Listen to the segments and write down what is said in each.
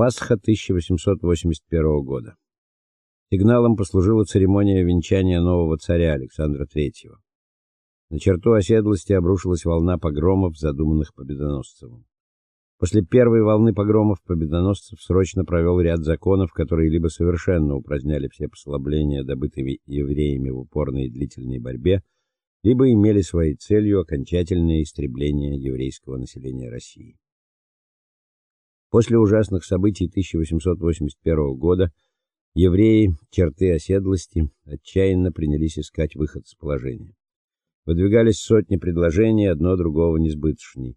Пасха 1881 года. Сигналом послужила церемония венчания нового царя Александра III. На черту оседлости обрушилась волна погромов, задуманных Победоносцевым. После первой волны погромов Победоносцев срочно провел ряд законов, которые либо совершенно упраздняли все послабления, добытыми евреями в упорной и длительной борьбе, либо имели своей целью окончательное истребление еврейского населения России. После ужасных событий 1881 года евреи, черты оседлости, отчаянно принялись искать выход из положения. Выдвигались сотни предложений, одно другого несбыточней.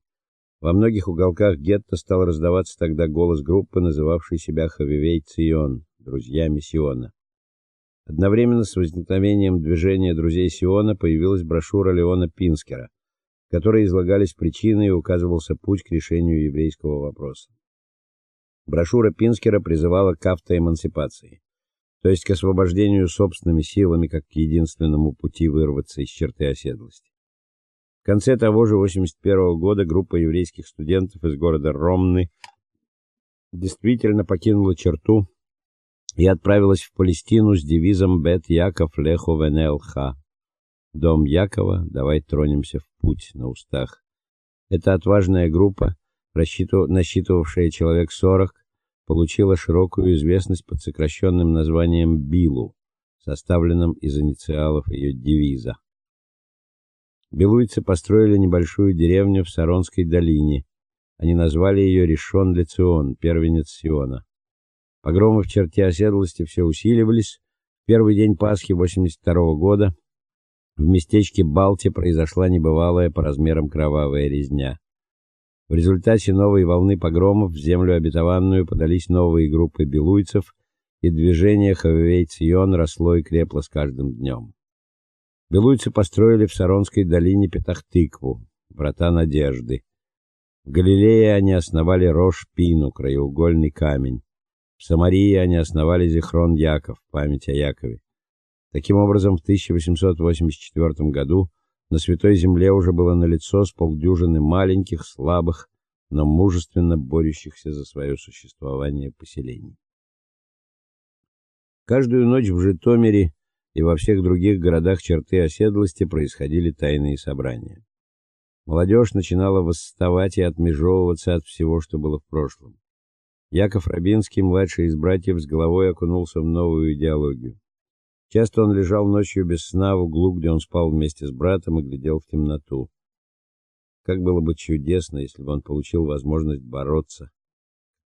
Во многих уголках гетто стал раздаваться тогда голос группы, называвшей себя Хавивей Цион, друзьями Сиона. Одновременно с возникновением движения друзей Сиона появилась брошюра Леона Пинскера, в которой излагались причины и указывался путь к решению еврейского вопроса. Брошюра Пинскера призывала к автоэмансипации, то есть к освобождению собственными силами как к единственному пути вырваться из черты оседлости. В конце того же 81 года группа еврейских студентов из города Ромны действительно покинула черту и отправилась в Палестину с девизом Бет Яков Лехо Венелха. Дом Якова, давай тронемся в путь на устах. Эта отважная группа насчитывавшая человек 40, получила широкую известность под сокращенным названием Билу, составленным из инициалов ее девиза. Белуйцы построили небольшую деревню в Саронской долине. Они назвали ее Решон-Лецион, первенец Сиона. Погромы в черте оседлости все усиливались. В первый день Пасхи 82 -го года в местечке Балти произошла небывалая по размерам кровавая резня. В результате новой волны погромов в землю обетованную подались новые группы белуйцев, и движение Хавейцион росло и крепло с каждым днем. Белуйцы построили в Саронской долине Петахтыкву, врата надежды. В Галилее они основали Рош-Пину, краеугольный камень. В Самарии они основали Зихрон Яков, память о Якове. Таким образом, в 1884 году на святой земле уже было налицо с полдюжины маленьких, слабых, но мужественно борющихся за свое существование поселений. Каждую ночь в Житомире и во всех других городах черты оседлости происходили тайные собрания. Молодежь начинала восставать и отмежевываться от всего, что было в прошлом. Яков Рабинский, младший из братьев, с головой окунулся в новую идеологию. Часто он лежал ночью без сна в углу, где он спал вместе с братом и глядел в темноту. Как было бы чудесно, если бы он получил возможность бороться.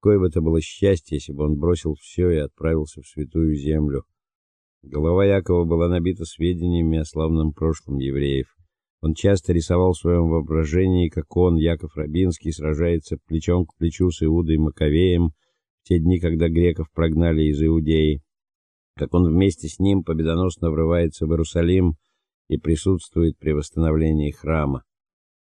Какое бы это было счастье, если бы он бросил все и отправился в святую землю. Голова Якова была набита сведениями о славном прошлом евреев. Он часто рисовал в своем воображении, как он, Яков Рабинский, сражается плечом к плечу с Иудой Маковеем в те дни, когда греков прогнали из Иудеи как он вместе с ним победоносно врывается в Иерусалим и присутствует при восстановлении храма.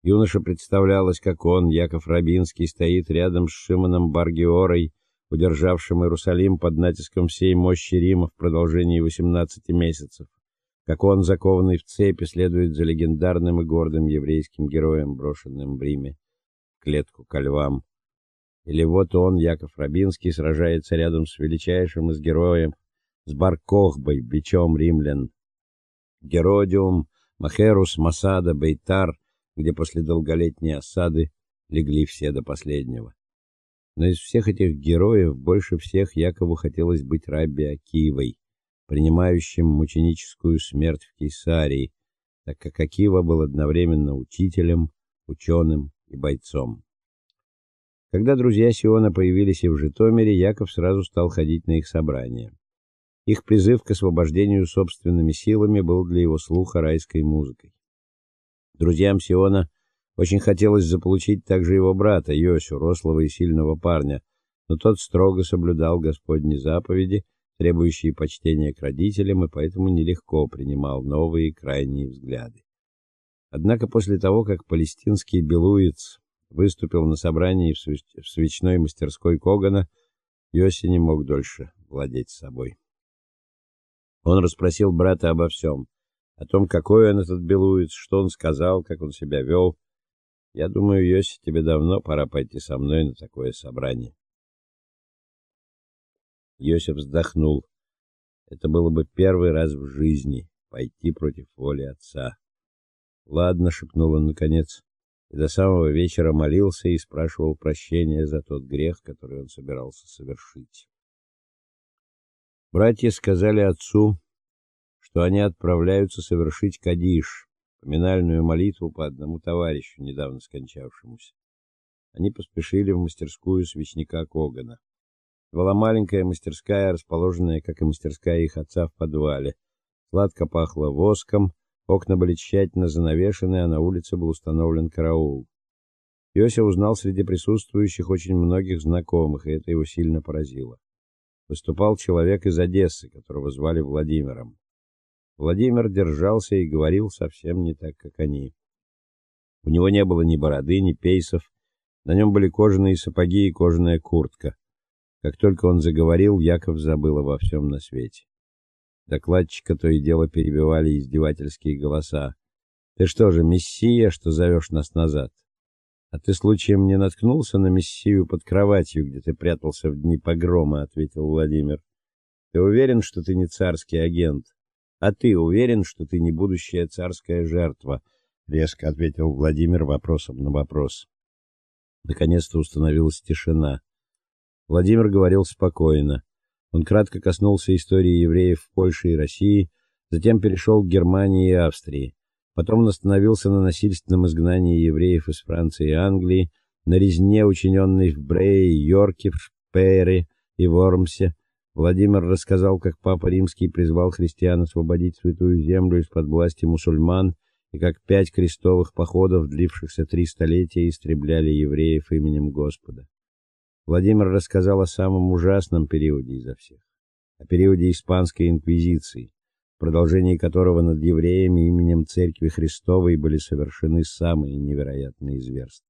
Юноша представлялось, как он, Яков Рабинский, стоит рядом с Шимоном Баргиорой, удержавшим Иерусалим под натиском всей мощи Рима в продолжении 18 месяцев. Как он, закованный в цепи, следует за легендарным и гордым еврейским героем, брошенным в Риме в клетку ко львам. Или вот он, Яков Рабинский, сражается рядом с величайшим из героев с Баркохбой, бичом римлян, Геродиум, Махерус, Масада, Бейтар, где после долголетней осады легли все до последнего. Но из всех этих героев больше всех Якову хотелось быть рабби Акивой, принимающим мученическую смерть в Кесарии, так как Акива был одновременно учителем, ученым и бойцом. Когда друзья Сиона появились и в Житомире, Яков сразу стал ходить на их собрания. Их призыв к освобождению собственными силами был для его слуха райской музыкой. Друзьям Сиона очень хотелось заполучить также его брата Йосю, рослого и сильного парня, но тот строго соблюдал Господни заповеди, требующие почтения к родителям, и поэтому нелегко принимал новые крайние взгляды. Однако после того, как палестинский белуец выступил на собрании в свечной мастерской Когана, Йоси не мог дольше владеть собой. Он расспросил брата обо всем. О том, какой он этот белуец, что он сказал, как он себя вел. Я думаю, Йоси, тебе давно пора пойти со мной на такое собрание. Йосиф вздохнул. Это было бы первый раз в жизни пойти против воли отца. "Ладно", шепнул он наконец. И до самого вечера молился и спрашивал прощения за тот грех, который он собирался совершить. Братья сказали отцу, что они отправляются совершить кадиш, поминальную молитву по одному товарищу, недавно скончавшемуся. Они поспешили в мастерскую свечника Когана. Была маленькая мастерская, расположенная, как и мастерская их отца, в подвале. Сладко пахло воском, окна были тщательно занавешены, а на улице был установлен караул. Йося узнал среди присутствующих очень многих знакомых, и это его сильно поразило. Выступал человек из Одессы, которого звали Владимиром. Владимир держался и говорил совсем не так, как они. У него не было ни бороды, ни пейсов, на нем были кожаные сапоги и кожаная куртка. Как только он заговорил, Яков забыл обо всем на свете. Докладчика то и дело перебивали издевательские голоса. Ты что же, мессия, что зовешь нас назад? А ты случаем не наткнулся на мессию под кроватью, где ты прятался в дни погрома, ответил Владимир. Ты уверен, что ты не царский агент? А ты уверен, что ты не будущая царская жертва? резко ответил Владимир вопросом на вопрос. Наконец-то установилась тишина. Владимир говорил спокойно. Он кратко коснулся истории евреев в Польше и России, затем перешел к Германии и Австрии. Потом он остановился на насильственном изгнании евреев из Франции и Англии, на резне, учиненной в Брее, Йорке, в Шпеере и Вормсе, Владимир рассказал, как папа Римский призвал христиан освободить святую землю из-под власти мусульман, и как пять крестовых походов, длившихся три столетия, истребляли евреев именем Господа. Владимир рассказал о самом ужасном периоде изо всех, о периоде испанской инквизиции, продолжении которого над евреями именем Церкви Христовой были совершены самые невероятные зверства.